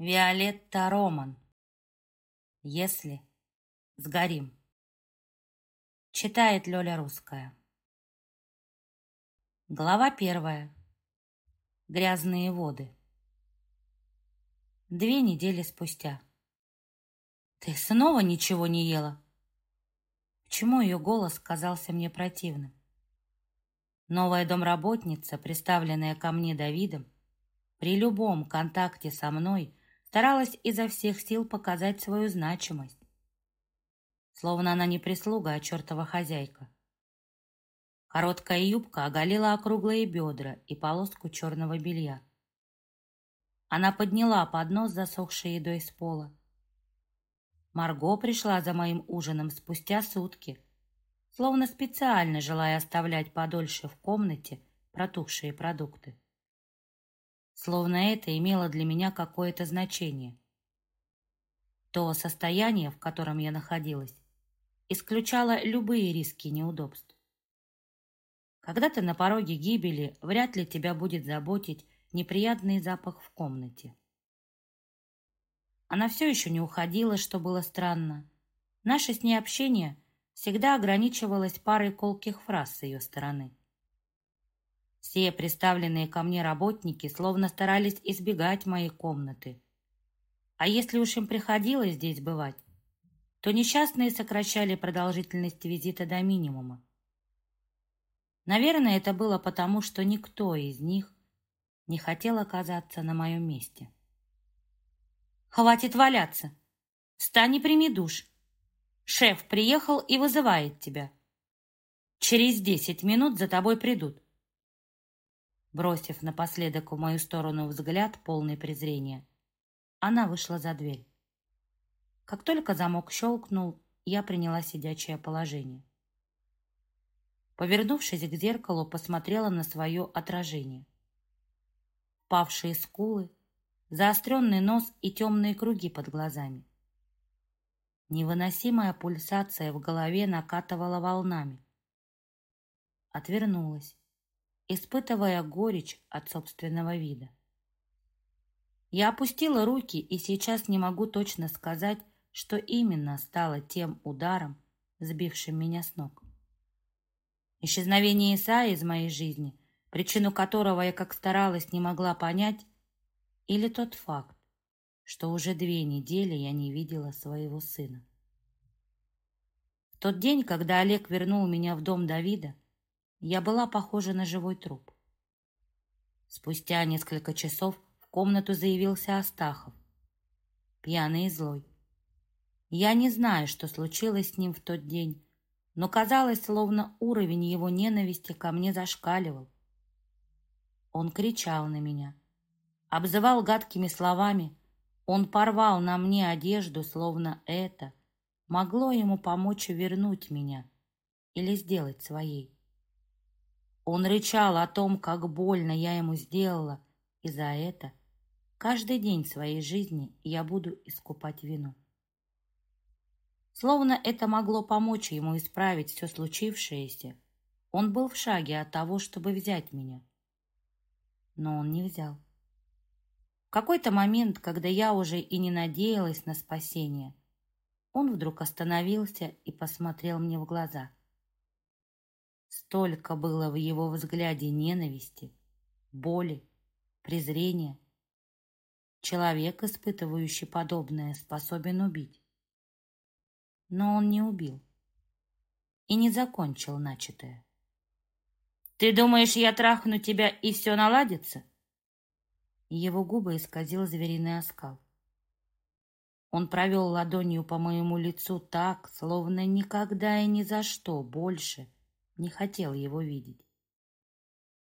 Виолетта Роман. Если сгорим. Читает Лёля Русская. Глава первая. Грязные воды. Две недели спустя. Ты снова ничего не ела? Почему ее голос казался мне противным? Новая домработница, представленная ко мне Давидом, при любом контакте со мной старалась изо всех сил показать свою значимость. Словно она не прислуга, а чертова хозяйка. Короткая юбка оголила округлые бедра и полоску черного белья. Она подняла поднос, засохшей едой с пола. Марго пришла за моим ужином спустя сутки, словно специально желая оставлять подольше в комнате протухшие продукты словно это имело для меня какое-то значение. То состояние, в котором я находилась, исключало любые риски неудобств. Когда ты на пороге гибели, вряд ли тебя будет заботить неприятный запах в комнате. Она все еще не уходила, что было странно. Наше с ней общение всегда ограничивалось парой колких фраз с ее стороны. Все представленные ко мне работники словно старались избегать моей комнаты. А если уж им приходилось здесь бывать, то несчастные сокращали продолжительность визита до минимума. Наверное, это было потому, что никто из них не хотел оказаться на моем месте. «Хватит валяться! Встань и прими душ! Шеф приехал и вызывает тебя. Через десять минут за тобой придут. Бросив напоследок в мою сторону взгляд, полный презрения, она вышла за дверь. Как только замок щелкнул, я приняла сидячее положение. Повернувшись к зеркалу, посмотрела на свое отражение. Павшие скулы, заостренный нос и темные круги под глазами. Невыносимая пульсация в голове накатывала волнами. Отвернулась испытывая горечь от собственного вида. Я опустила руки и сейчас не могу точно сказать, что именно стало тем ударом, сбившим меня с ног. Исчезновение Исаи из моей жизни, причину которого я как старалась не могла понять, или тот факт, что уже две недели я не видела своего сына. В тот день, когда Олег вернул меня в дом Давида, я была похожа на живой труп. Спустя несколько часов в комнату заявился Астахов, пьяный и злой. Я не знаю, что случилось с ним в тот день, но казалось, словно уровень его ненависти ко мне зашкаливал. Он кричал на меня, обзывал гадкими словами, он порвал на мне одежду, словно это могло ему помочь вернуть меня или сделать своей. Он рычал о том, как больно я ему сделала, и за это каждый день своей жизни я буду искупать вину. Словно это могло помочь ему исправить все случившееся, он был в шаге от того, чтобы взять меня. Но он не взял. В какой-то момент, когда я уже и не надеялась на спасение, он вдруг остановился и посмотрел мне в глаза – Столько было в его взгляде ненависти, боли, презрения. Человек, испытывающий подобное, способен убить. Но он не убил и не закончил начатое. «Ты думаешь, я трахну тебя, и все наладится?» Его губы исказил звериный оскал. Он провел ладонью по моему лицу так, словно никогда и ни за что больше не хотел его видеть.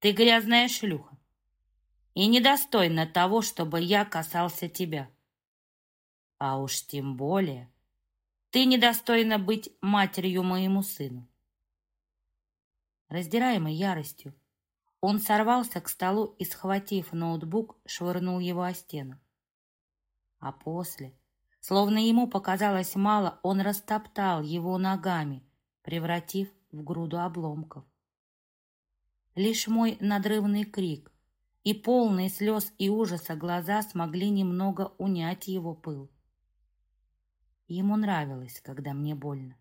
«Ты грязная шлюха и недостойна того, чтобы я касался тебя. А уж тем более ты недостойна быть матерью моему сыну». Раздираемый яростью, он сорвался к столу и, схватив ноутбук, швырнул его о стену. А после, словно ему показалось мало, он растоптал его ногами, превратив в груду обломков. Лишь мой надрывный крик и полные слез и ужаса глаза смогли немного унять его пыл. Ему нравилось, когда мне больно.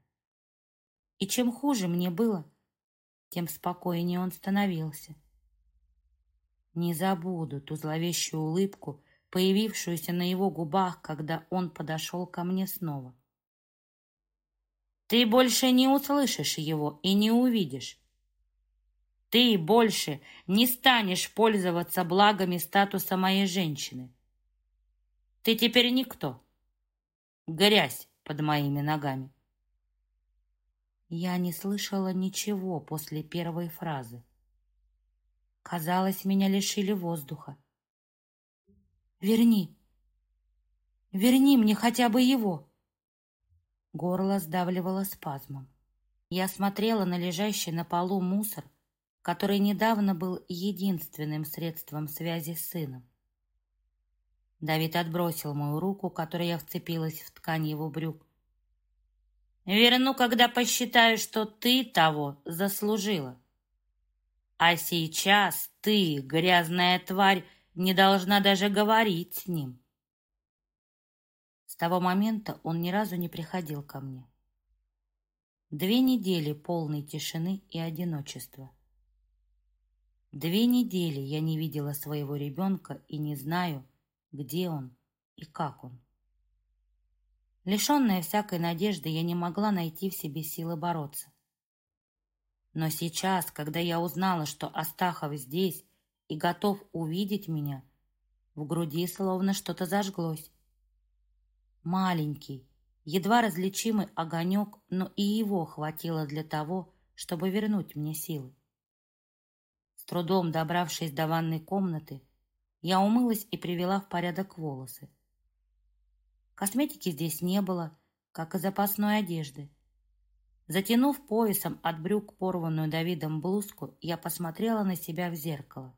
И чем хуже мне было, тем спокойнее он становился. Не забуду ту зловещую улыбку, появившуюся на его губах, когда он подошел ко мне снова. Ты больше не услышишь его и не увидишь. Ты больше не станешь пользоваться благами статуса моей женщины. Ты теперь никто. Грязь под моими ногами. Я не слышала ничего после первой фразы. Казалось, меня лишили воздуха. «Верни! Верни мне хотя бы его!» Горло сдавливало спазмом. Я смотрела на лежащий на полу мусор, который недавно был единственным средством связи с сыном. Давид отбросил мою руку, которой я вцепилась в ткань его брюк. «Верну, когда посчитаю, что ты того заслужила. А сейчас ты, грязная тварь, не должна даже говорить с ним». С того момента он ни разу не приходил ко мне. Две недели полной тишины и одиночества. Две недели я не видела своего ребенка и не знаю, где он и как он. Лишенная всякой надежды, я не могла найти в себе силы бороться. Но сейчас, когда я узнала, что Астахов здесь и готов увидеть меня, в груди словно что-то зажглось. Маленький, едва различимый огонек, но и его хватило для того, чтобы вернуть мне силы. С трудом добравшись до ванной комнаты, я умылась и привела в порядок волосы. Косметики здесь не было, как и запасной одежды. Затянув поясом от брюк порванную Давидом блузку, я посмотрела на себя в зеркало.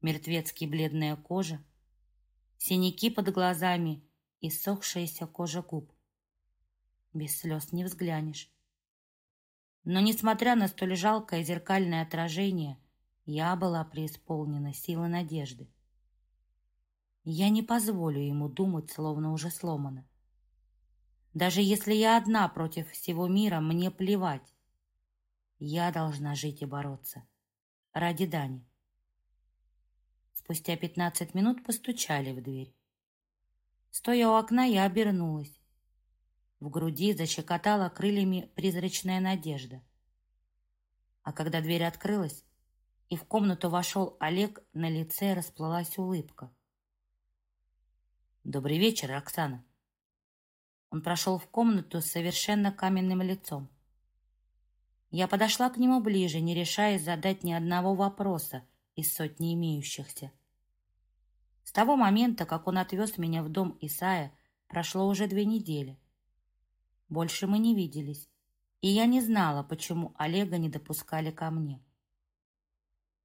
Мертвецки бледная кожа, синяки под глазами и сохшаяся кожа губ. Без слез не взглянешь. Но, несмотря на столь жалкое зеркальное отражение, я была преисполнена силы надежды. Я не позволю ему думать, словно уже сломано. Даже если я одна против всего мира, мне плевать. Я должна жить и бороться. Ради Дани. Спустя пятнадцать минут постучали в дверь. Стоя у окна, я обернулась. В груди защекотала крыльями призрачная надежда. А когда дверь открылась, и в комнату вошел Олег, на лице расплылась улыбка. «Добрый вечер, Оксана!» Он прошел в комнату с совершенно каменным лицом. Я подошла к нему ближе, не решаясь задать ни одного вопроса из сотни имеющихся. С того момента, как он отвез меня в дом Исая, прошло уже две недели. Больше мы не виделись, и я не знала, почему Олега не допускали ко мне.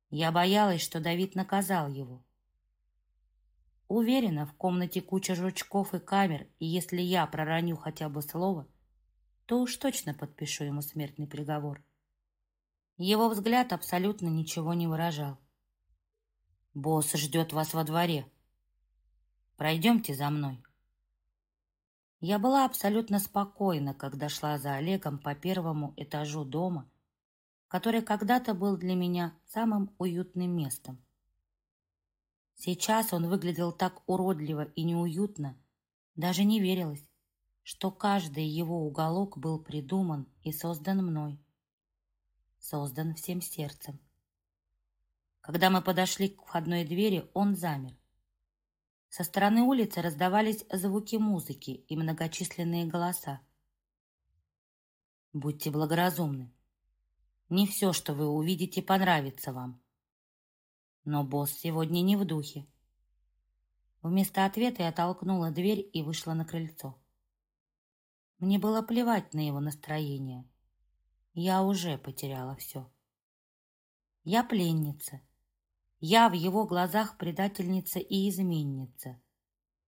Я боялась, что Давид наказал его. Уверена, в комнате куча жучков и камер, и если я пророню хотя бы слово, то уж точно подпишу ему смертный приговор. Его взгляд абсолютно ничего не выражал. «Босс ждет вас во дворе. Пройдемте за мной». Я была абсолютно спокойна, когда шла за Олегом по первому этажу дома, который когда-то был для меня самым уютным местом. Сейчас он выглядел так уродливо и неуютно, даже не верилось, что каждый его уголок был придуман и создан мной. Создан всем сердцем. Когда мы подошли к входной двери, он замер. Со стороны улицы раздавались звуки музыки и многочисленные голоса. Будьте благоразумны. Не все, что вы увидите, понравится вам. Но босс сегодня не в духе. Вместо ответа я толкнула дверь и вышла на крыльцо. Мне было плевать на его настроение. Я уже потеряла все. Я пленница я в его глазах предательница и изменница.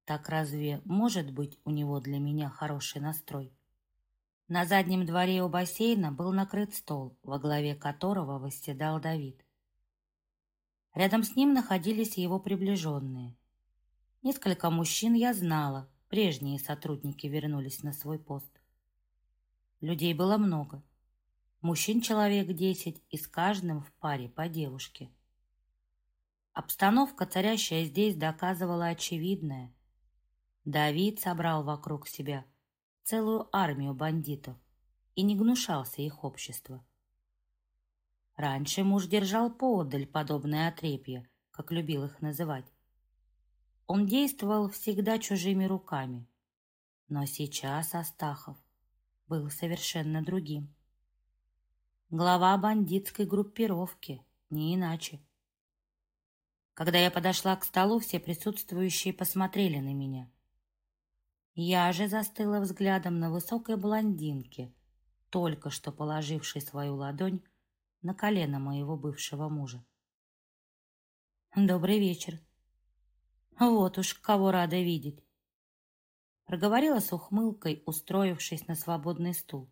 Так разве может быть у него для меня хороший настрой? На заднем дворе у бассейна был накрыт стол, во главе которого восседал Давид. Рядом с ним находились его приближенные. Несколько мужчин я знала, прежние сотрудники вернулись на свой пост. Людей было много. Мужчин человек десять, и с каждым в паре по девушке. Обстановка, царящая здесь, доказывала очевидное. Давид собрал вокруг себя целую армию бандитов и не гнушался их общества. Раньше муж держал поодаль подобное отрепье, как любил их называть. Он действовал всегда чужими руками, но сейчас Астахов был совершенно другим. Глава бандитской группировки, не иначе. Когда я подошла к столу, все присутствующие посмотрели на меня. Я же застыла взглядом на высокой блондинке, только что положившей свою ладонь на колено моего бывшего мужа. «Добрый вечер. Вот уж кого рада видеть!» Проговорила с ухмылкой, устроившись на свободный стул.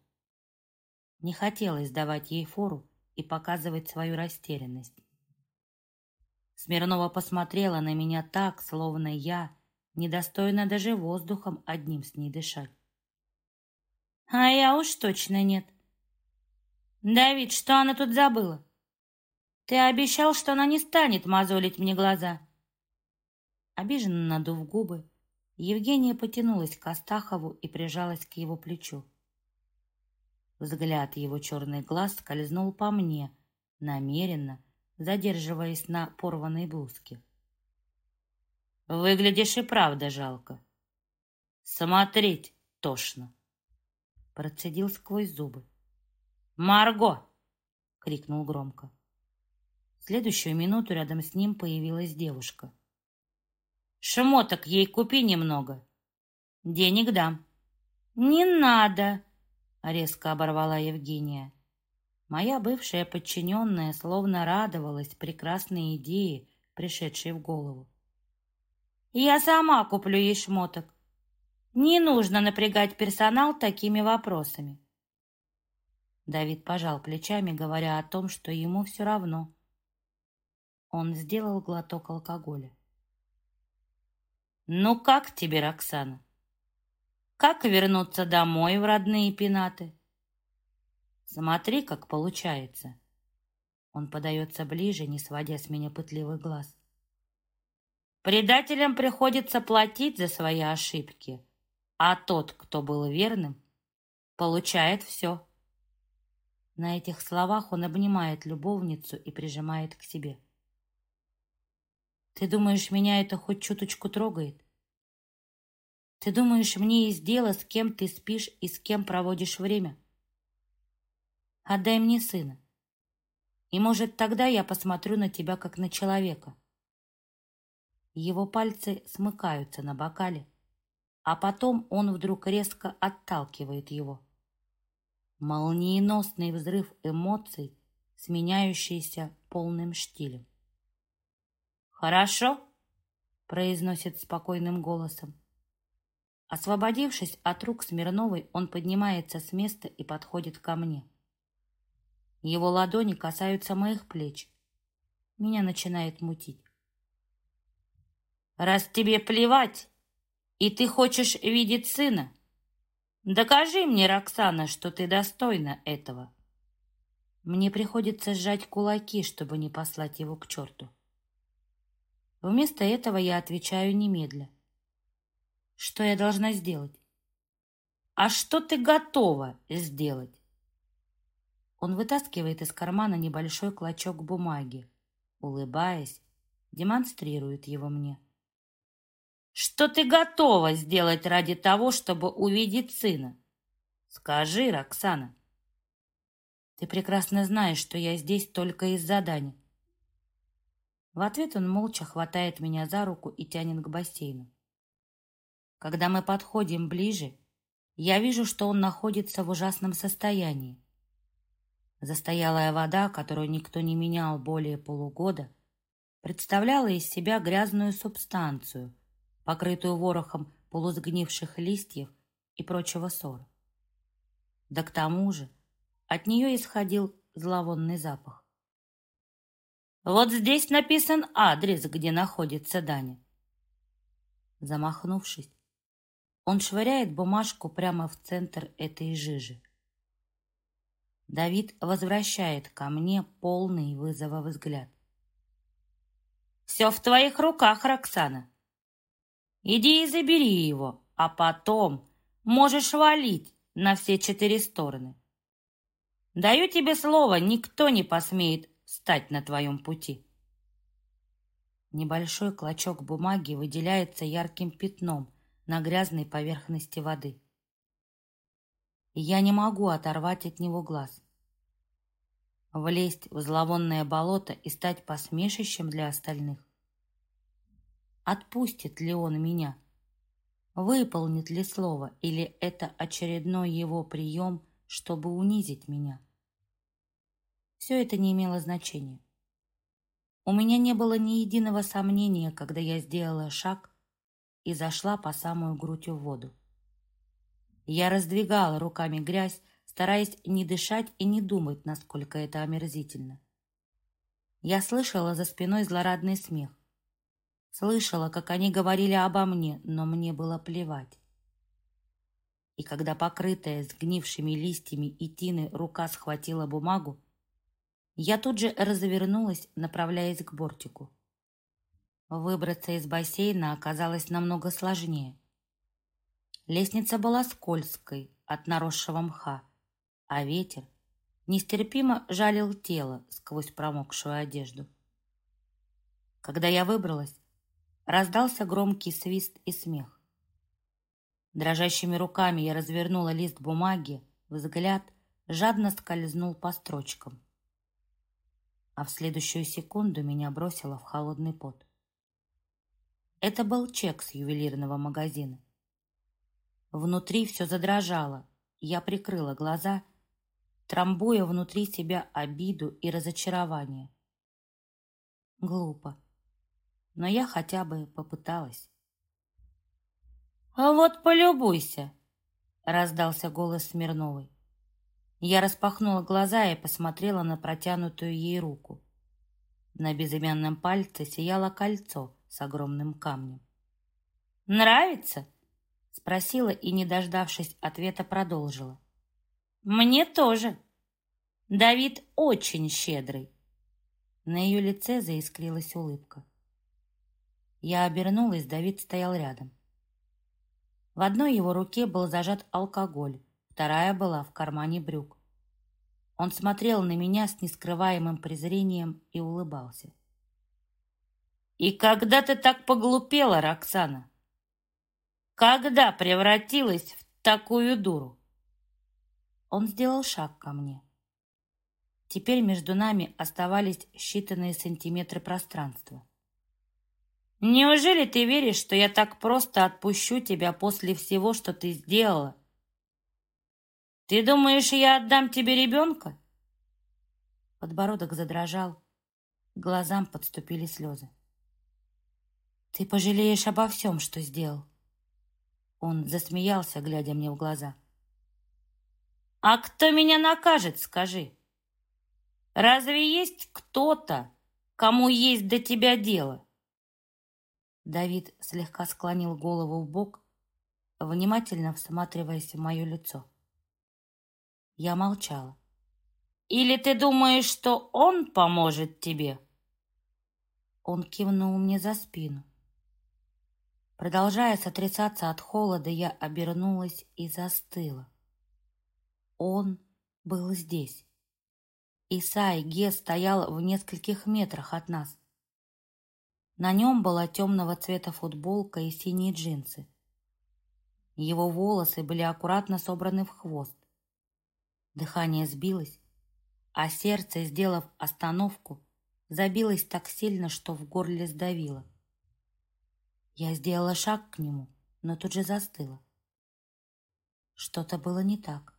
Не хотелось давать ей фору и показывать свою растерянность. Смирнова посмотрела на меня так, словно я недостойна даже воздухом одним с ней дышать. А я уж точно нет. Давид, что она тут забыла? Ты обещал, что она не станет мозолить мне глаза. Обиженно надув губы, Евгения потянулась к Астахову и прижалась к его плечу. Взгляд его черных глаз скользнул по мне, намеренно задерживаясь на порванной блузке. «Выглядишь и правда жалко. Смотреть тошно», — процедил сквозь зубы. «Марго!» — крикнул громко. В следующую минуту рядом с ним появилась девушка. «Шмоток ей купи немного. Денег дам». «Не надо!» — резко оборвала Евгения. Моя бывшая подчиненная словно радовалась прекрасной идее, пришедшей в голову. «Я сама куплю ей шмоток. Не нужно напрягать персонал такими вопросами». Давид пожал плечами, говоря о том, что ему все равно. Он сделал глоток алкоголя. «Ну как тебе, Роксана? Как вернуться домой в родные пенаты?» «Смотри, как получается!» Он подается ближе, не сводя с меня пытливый глаз. «Предателям приходится платить за свои ошибки, а тот, кто был верным, получает все». На этих словах он обнимает любовницу и прижимает к себе. «Ты думаешь, меня это хоть чуточку трогает? Ты думаешь, мне есть дело, с кем ты спишь и с кем проводишь время? Отдай мне сына, и, может, тогда я посмотрю на тебя, как на человека». Его пальцы смыкаются на бокале, а потом он вдруг резко отталкивает его. Молниеносный взрыв эмоций, сменяющийся полным штилем. «Хорошо», — произносит спокойным голосом. Освободившись от рук Смирновой, он поднимается с места и подходит ко мне. Его ладони касаются моих плеч. Меня начинает мутить. «Раз тебе плевать, и ты хочешь видеть сына, Докажи мне, Роксана, что ты достойна этого. Мне приходится сжать кулаки, чтобы не послать его к черту. Вместо этого я отвечаю немедля. Что я должна сделать? А что ты готова сделать? Он вытаскивает из кармана небольшой клочок бумаги, улыбаясь, демонстрирует его мне. Что ты готова сделать ради того, чтобы увидеть сына? Скажи, Роксана. Ты прекрасно знаешь, что я здесь только из-за Дани. В ответ он молча хватает меня за руку и тянет к бассейну. Когда мы подходим ближе, я вижу, что он находится в ужасном состоянии. Застоялая вода, которую никто не менял более полугода, представляла из себя грязную субстанцию, покрытую ворохом полусгнивших листьев и прочего ссора. Да к тому же от нее исходил зловонный запах. Вот здесь написан адрес, где находится Даня. Замахнувшись, он швыряет бумажку прямо в центр этой жижи. Давид возвращает ко мне полный вызова взгляд. «Все в твоих руках, Роксана. Иди и забери его, а потом можешь валить на все четыре стороны. Даю тебе слово, никто не посмеет встать на твоем пути». Небольшой клочок бумаги выделяется ярким пятном на грязной поверхности воды. Я не могу оторвать от него глаз. Влезть в зловонное болото и стать посмешищем для остальных. Отпустит ли он меня? Выполнит ли слово, или это очередной его прием, чтобы унизить меня? Все это не имело значения. У меня не было ни единого сомнения, когда я сделала шаг и зашла по самую грудь в воду. Я раздвигала руками грязь, стараясь не дышать и не думать, насколько это омерзительно. Я слышала за спиной злорадный смех. Слышала, как они говорили обо мне, но мне было плевать. И когда покрытая сгнившими листьями и тины рука схватила бумагу, я тут же развернулась, направляясь к бортику. Выбраться из бассейна оказалось намного сложнее. Лестница была скользкой от наросшего мха, а ветер нестерпимо жалил тело сквозь промокшую одежду. Когда я выбралась, раздался громкий свист и смех. Дрожащими руками я развернула лист бумаги, взгляд жадно скользнул по строчкам а в следующую секунду меня бросило в холодный пот. Это был чек с ювелирного магазина. Внутри все задрожало, я прикрыла глаза, трамбуя внутри себя обиду и разочарование. Глупо, но я хотя бы попыталась. «А вот полюбуйся!» — раздался голос Смирновой. Я распахнула глаза и посмотрела на протянутую ей руку. На безымянном пальце сияло кольцо с огромным камнем. «Нравится?» — спросила и, не дождавшись ответа, продолжила. «Мне тоже. Давид очень щедрый». На ее лице заискрилась улыбка. Я обернулась, Давид стоял рядом. В одной его руке был зажат алкоголь, вторая была в кармане брюк. Он смотрел на меня с нескрываемым презрением и улыбался. «И когда ты так поглупела, Роксана? Когда превратилась в такую дуру?» Он сделал шаг ко мне. Теперь между нами оставались считанные сантиметры пространства. «Неужели ты веришь, что я так просто отпущу тебя после всего, что ты сделала ты думаешь, я отдам тебе ребенка? Подбородок задрожал, глазам подступили слезы. Ты пожалеешь обо всем, что сделал. Он засмеялся, глядя мне в глаза. А кто меня накажет, скажи? Разве есть кто-то, кому есть до тебя дело? Давид слегка склонил голову в бок, внимательно всматриваясь в мое лицо. Я молчала. «Или ты думаешь, что он поможет тебе?» Он кивнул мне за спину. Продолжая сотрясаться от холода, я обернулась и застыла. Он был здесь. Исай Ге стоял в нескольких метрах от нас. На нем была темного цвета футболка и синие джинсы. Его волосы были аккуратно собраны в хвост. Дыхание сбилось, а сердце, сделав остановку, забилось так сильно, что в горле сдавило. Я сделала шаг к нему, но тут же застыла. Что-то было не так.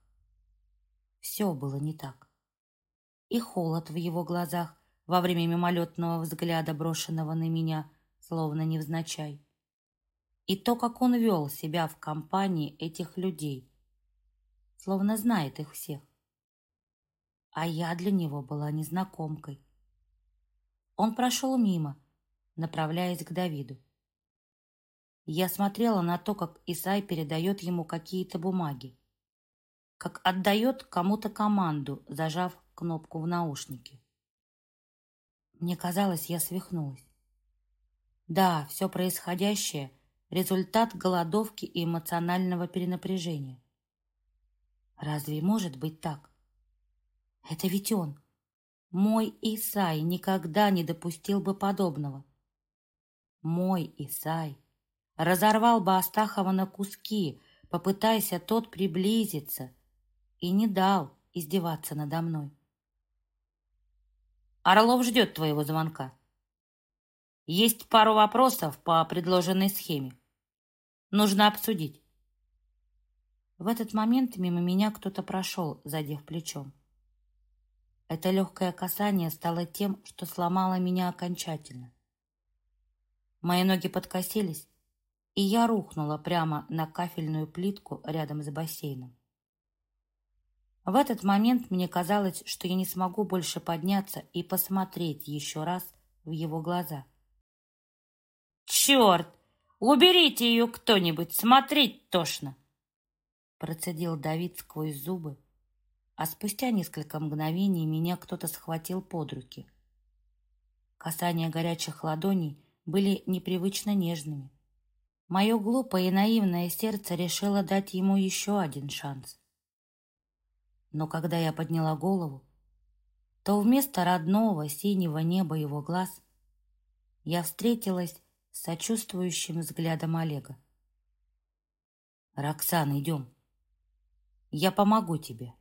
Все было не так. И холод в его глазах во время мимолетного взгляда, брошенного на меня, словно невзначай. И то, как он вел себя в компании этих людей, словно знает их всех. А я для него была незнакомкой. Он прошел мимо, направляясь к Давиду. Я смотрела на то, как Исай передает ему какие-то бумаги, как отдает кому-то команду, зажав кнопку в наушнике. Мне казалось, я свихнулась. Да, все происходящее — результат голодовки и эмоционального перенапряжения. Разве может быть так? Это ведь он. Мой Исай никогда не допустил бы подобного. Мой Исай разорвал бы Астахова на куски, попытайся тот приблизиться, и не дал издеваться надо мной. Орлов ждет твоего звонка. Есть пару вопросов по предложенной схеме. Нужно обсудить. В этот момент мимо меня кто-то прошел, задев плечом. Это легкое касание стало тем, что сломало меня окончательно. Мои ноги подкосились, и я рухнула прямо на кафельную плитку рядом с бассейном. В этот момент мне казалось, что я не смогу больше подняться и посмотреть еще раз в его глаза. «Черт! Уберите ее кто-нибудь! Смотреть тошно!» Процедил Давид сквозь зубы, а спустя несколько мгновений меня кто-то схватил под руки. Касания горячих ладоней были непривычно нежными. Мое глупое и наивное сердце решило дать ему еще один шанс. Но когда я подняла голову, то вместо родного синего неба его глаз я встретилась с сочувствующим взглядом Олега. «Роксан, идем. Я помогу тебе».